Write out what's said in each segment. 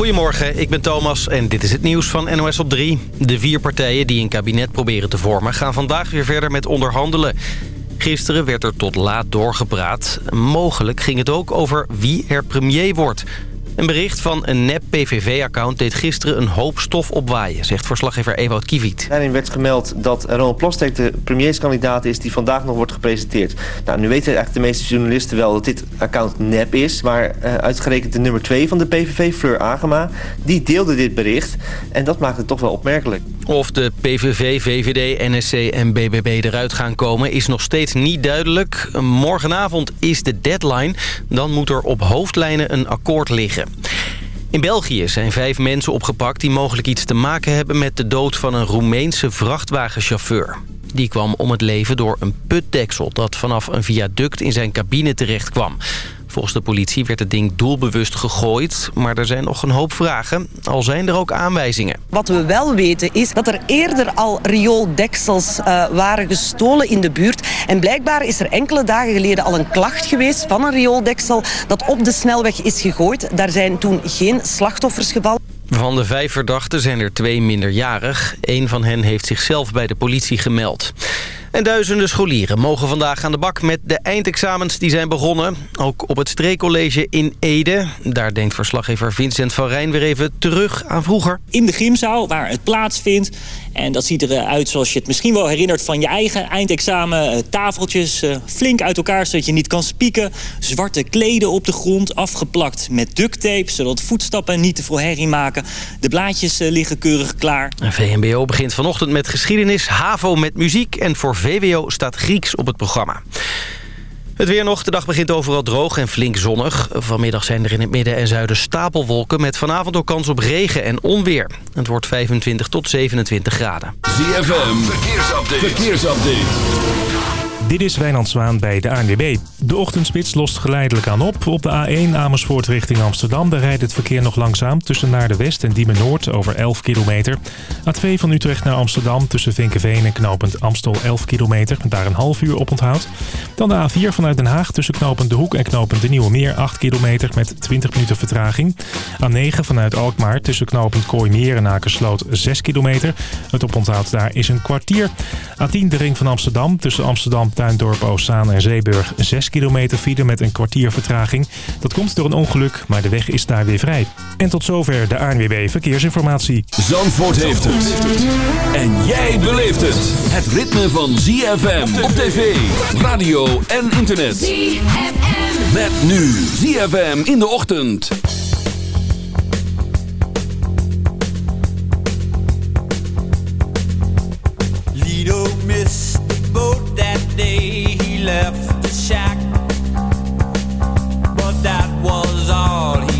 Goedemorgen, ik ben Thomas en dit is het nieuws van NOS op 3. De vier partijen die een kabinet proberen te vormen... gaan vandaag weer verder met onderhandelen. Gisteren werd er tot laat doorgepraat. Mogelijk ging het ook over wie er premier wordt... Een bericht van een nep-PVV-account deed gisteren een hoop stof opwaaien... zegt verslaggever Ewout Kiviet. Daarin werd gemeld dat Ronald Plasterk de premierskandidaat is... die vandaag nog wordt gepresenteerd. Nou, nu weten eigenlijk de meeste journalisten wel dat dit account nep is... maar uh, uitgerekend de nummer 2 van de PVV, Fleur Agema... die deelde dit bericht en dat maakt het toch wel opmerkelijk. Of de PVV, VVD, NSC en BBB eruit gaan komen is nog steeds niet duidelijk. Morgenavond is de deadline. Dan moet er op hoofdlijnen een akkoord liggen. In België zijn vijf mensen opgepakt die mogelijk iets te maken hebben met de dood van een Roemeense vrachtwagenchauffeur. Die kwam om het leven door een putdeksel dat vanaf een viaduct in zijn cabine terecht kwam. Volgens de politie werd het ding doelbewust gegooid. Maar er zijn nog een hoop vragen, al zijn er ook aanwijzingen. Wat we wel weten is dat er eerder al riooldeksels uh, waren gestolen in de buurt. En blijkbaar is er enkele dagen geleden al een klacht geweest van een riooldeksel... dat op de snelweg is gegooid. Daar zijn toen geen slachtoffers gevallen. Van de vijf verdachten zijn er twee minderjarig. Eén van hen heeft zichzelf bij de politie gemeld. En duizenden scholieren mogen vandaag aan de bak met de eindexamens die zijn begonnen. Ook op het streekcollege in Ede. Daar denkt verslaggever Vincent van Rijn weer even terug aan vroeger. In de gymzaal waar het plaatsvindt. En dat ziet eruit zoals je het misschien wel herinnert van je eigen eindexamen. Eh, tafeltjes eh, flink uit elkaar zodat je niet kan spieken. Zwarte kleden op de grond, afgeplakt met ducttape... zodat voetstappen niet te veel herrie maken. De blaadjes eh, liggen keurig klaar. VMBO begint vanochtend met geschiedenis, HAVO met muziek... en voor VWO staat Grieks op het programma. Het weer nog. De dag begint overal droog en flink zonnig. Vanmiddag zijn er in het midden en zuiden stapelwolken... met vanavond ook kans op regen en onweer. Het wordt 25 tot 27 graden. ZFM, verkeersupdate. verkeersupdate. Dit is Wijnand Zwaan bij de ANWB. De ochtendspits lost geleidelijk aan op. Op de A1 Amersfoort richting Amsterdam... daar rijdt het verkeer nog langzaam tussen naar de West en Diemen Noord over 11 kilometer. A2 van Utrecht naar Amsterdam tussen Vinkenveen en knooppunt Amstel 11 kilometer. Daar een half uur op onthoud. Dan de A4 vanuit Den Haag tussen knooppunt De Hoek en knooppunt De Nieuwe Meer 8 kilometer met 20 minuten vertraging. A9 vanuit Alkmaar tussen knooppunt Kooimeer en Akersloot 6 kilometer. Het oponthoud daar is een kwartier. A10 de ring van Amsterdam tussen Amsterdam Tuindorp, Oostzaan en Zeeburg 6 kilometer file met een kwartier vertraging. Dat komt door een ongeluk, maar de weg is daar weer vrij. En tot zover de ANWB Verkeersinformatie. Zandvoort heeft het. En jij beleeft het. Het ritme van ZFM op tv, radio en internet. ZFM. Met nu ZFM in de ochtend. Day he left the shack. But that was all he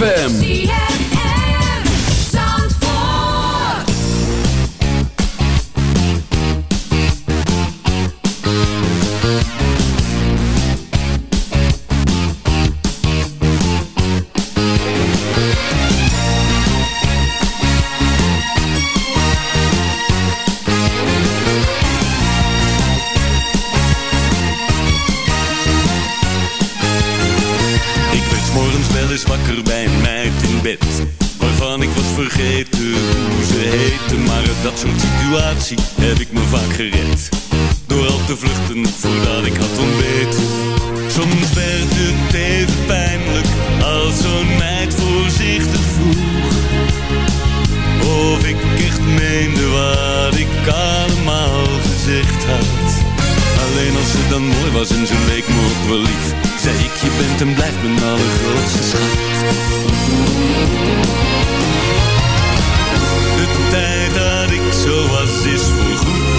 ZFM. vaak gered Door al te vluchten voordat ik had ontbeet Soms werd het even pijnlijk Als zo'n meid voorzichtig vroeg. Of ik echt meende wat ik allemaal gezegd had. Alleen als ze dan mooi was en ze leek me ook wel lief Zei ik je bent en blijft mijn allergrootste schat. De tijd dat ik zo was is voor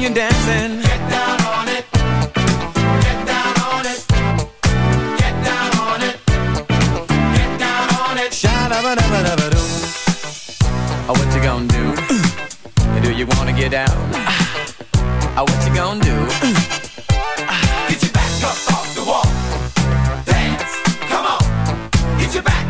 You're dancing. Get down on it. Get down on it. Get down on it. Get down on it. Sha-da-ba-da-ba-da-ba-doo. Oh, what you gonna do? do you wanna get down? Oh, what you gonna do? Get your back up off the wall. Dance. Come on. Get your back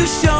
you show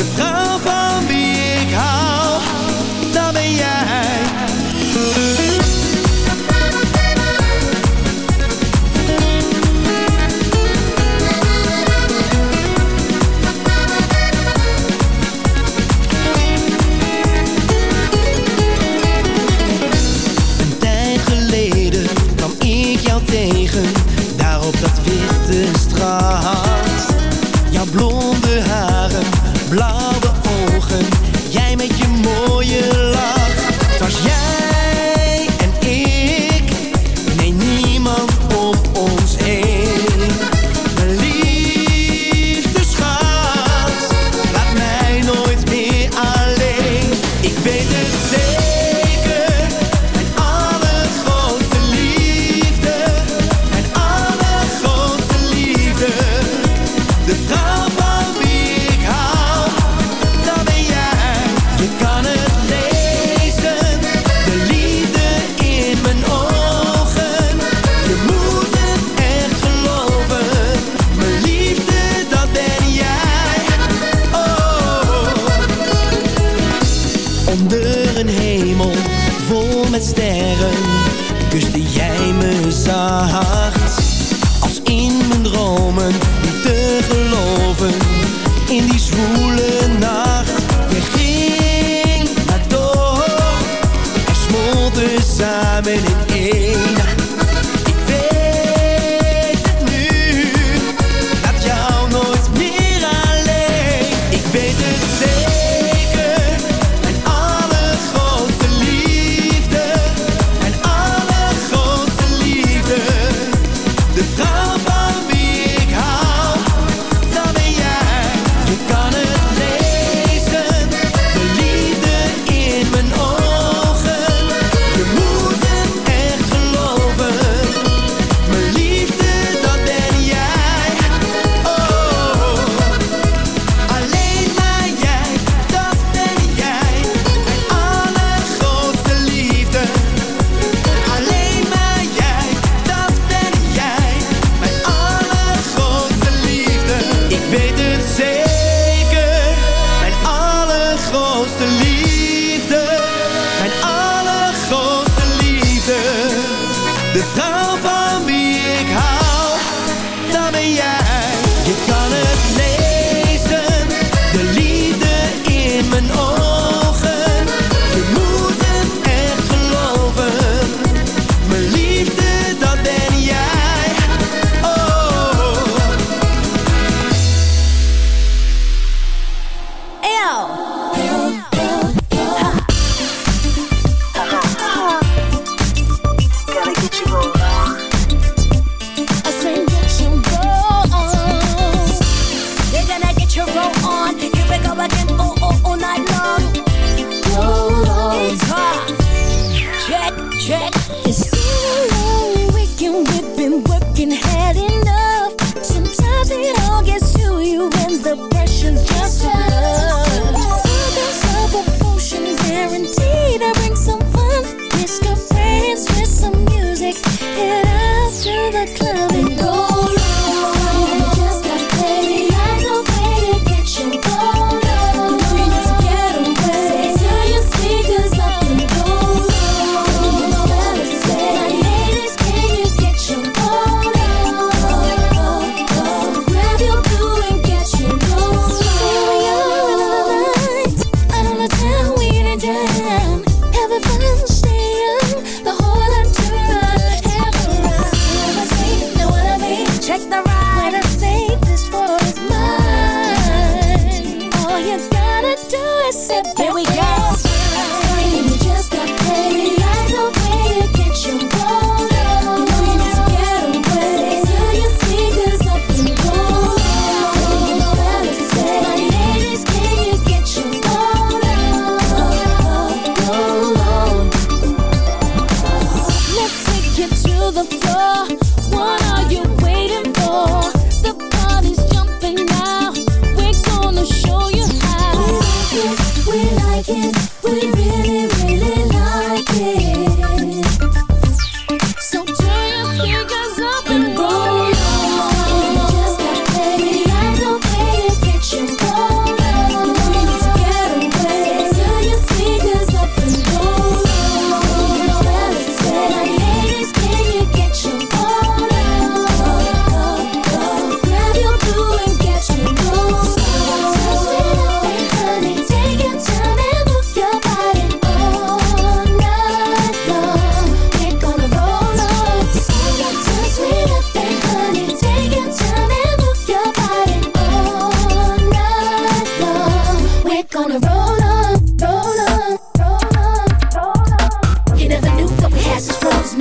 De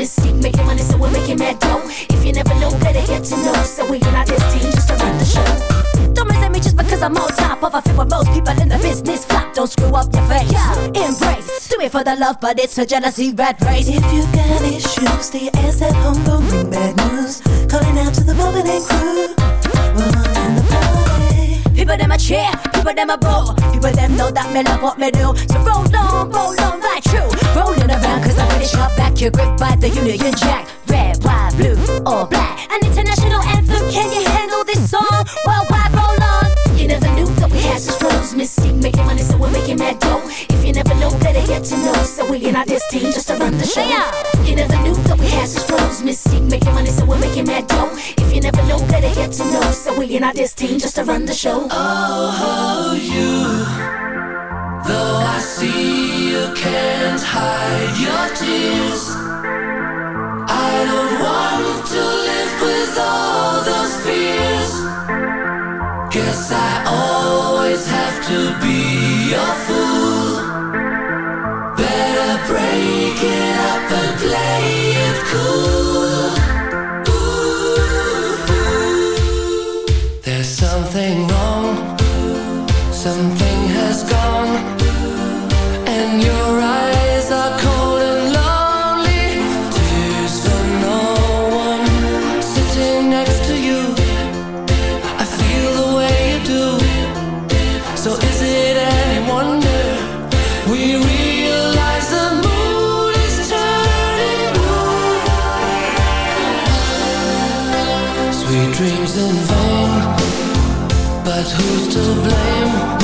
Mis-Teeq making money, so we're making mad dough. If you never know, better get to know. So we're not this team just to run the show. Don't mess at me just because I'm on top of a few with most people in the business flop. Don't screw up your face. Yeah, embrace. Do it for the love, but it's a jealousy red race. If you got issues, stay your ass at home, don't bring bad news. Calling out to the moment and crew. People them a cheer, people them a boo. People them know that me love what me do. So roll on, roll on right true. Rolling around cause I finish sharp. back. You're gripped by the Union Jack. Red, white, blue, or black. An international anthem, can you handle this song? Worldwide message flows. Mis-Teeq making money, so we're making that dough. If you never know, better get to know. So we in our this team just to run the show. Yeah. You never knew that we had such flows. Mis-Teeq making money, so we're making that dough. If you never know, better get to know. So we in our this team just to run the show. Oh, oh you. Though I see you can't hide your tears. I don't want to live with all those fears. Guess I always always have to be a fool. Better break it up and play it cool. Ooh, ooh. There's something wrong. Something But who's to blame?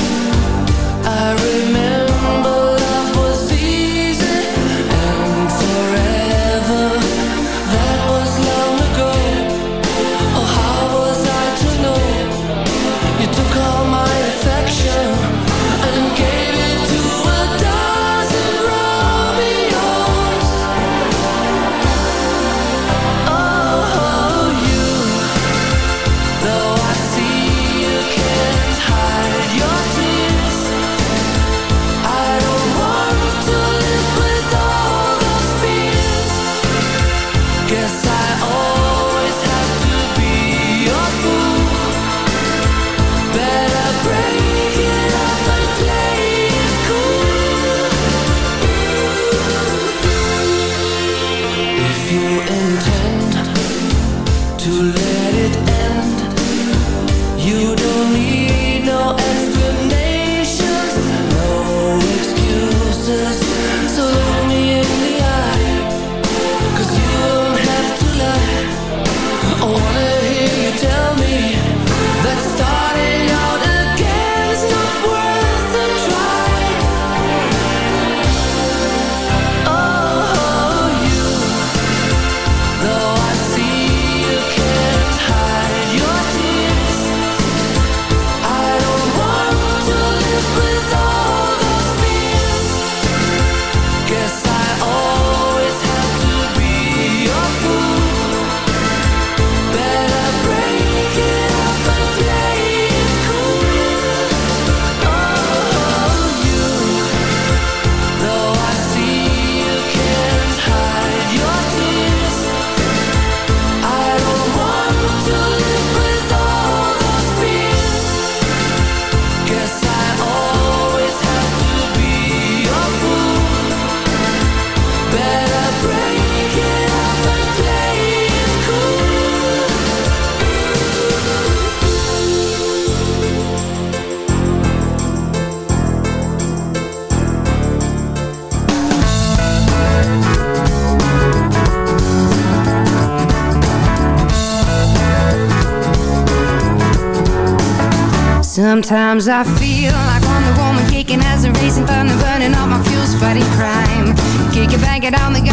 Sometimes I feel like I'm the woman kicking as a racing thunder, burning all my fuels, fighting crime. Kick it back get on the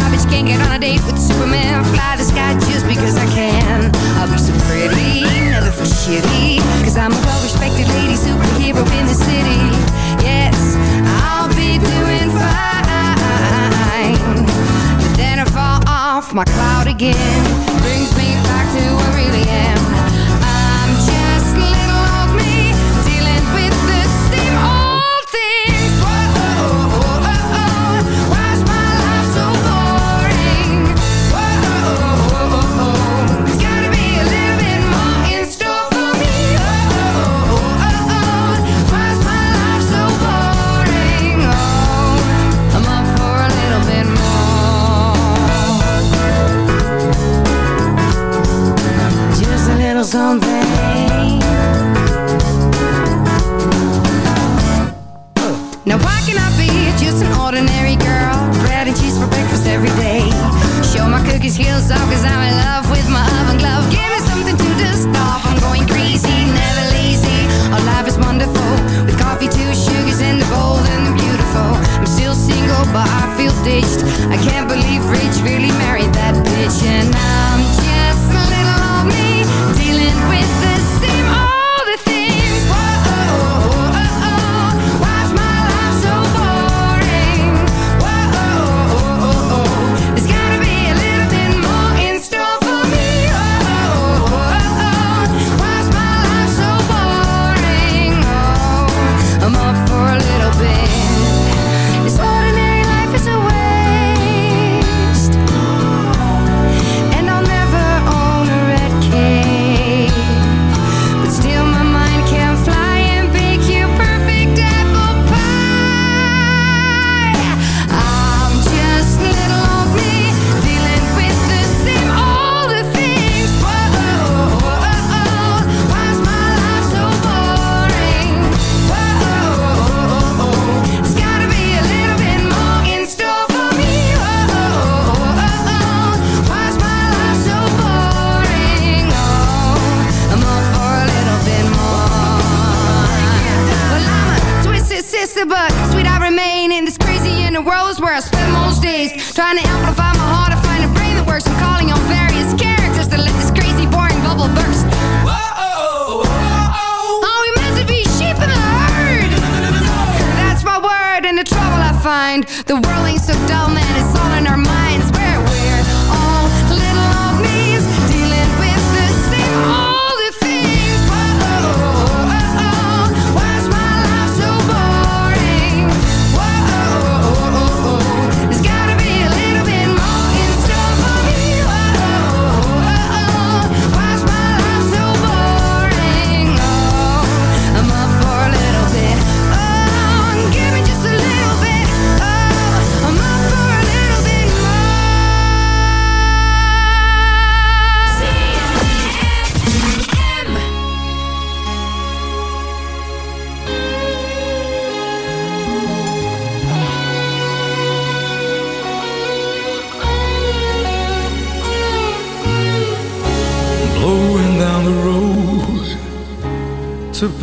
can't believe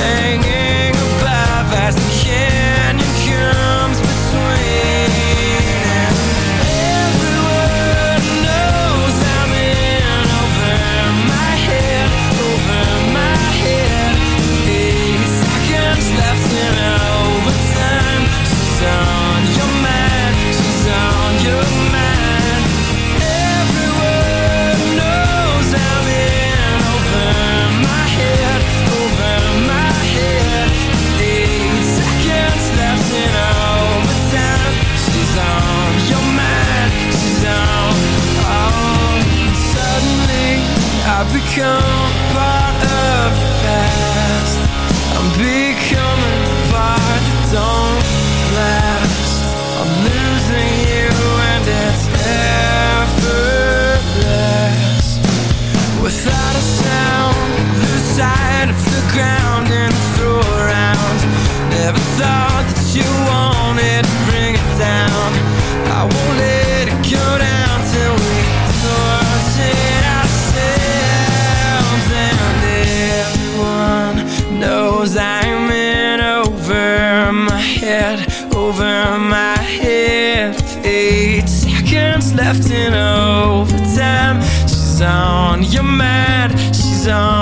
hanging above as the canyon comes. part of the past. I'm becoming part that don't last. I'm losing you and it's effortless Without a sound, lose sight of the ground and throw around. Never thought on overtime. She's on your mind. She's on.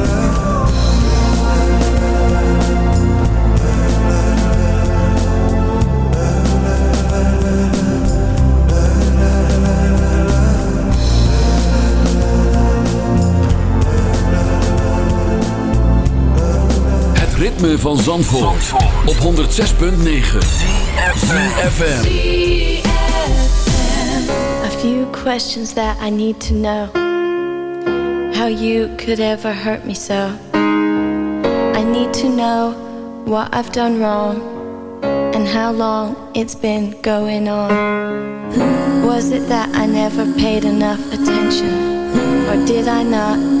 ritme van Zandvoort, op 106.9 ZFM A few questions that I need to know. How you could ever hurt me so. I need to know what I've done wrong and how long it's been going on. Was it that I never paid enough attention? Or did I not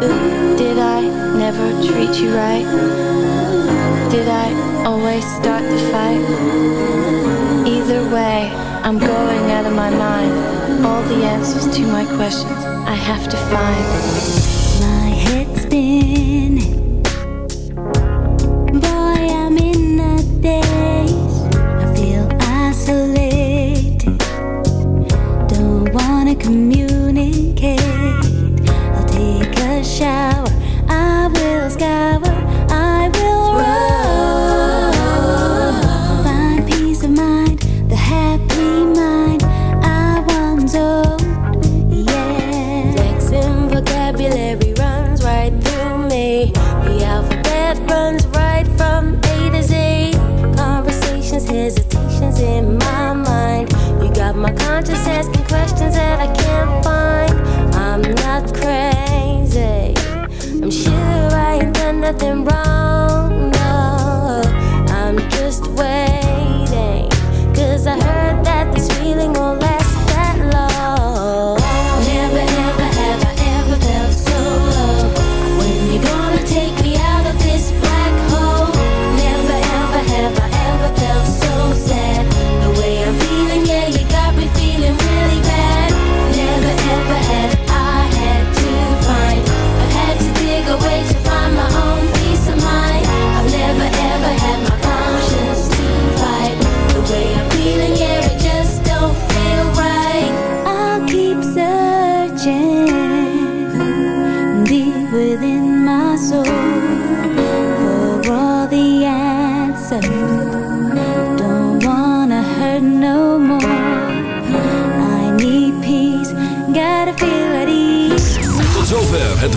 Did I never treat you right? Did I always start the fight? Either way, I'm going out of my mind. All the answers to my questions I have to find. My head's spinning. Boy, I'm in a daze. I feel isolated. Don't wanna communicate.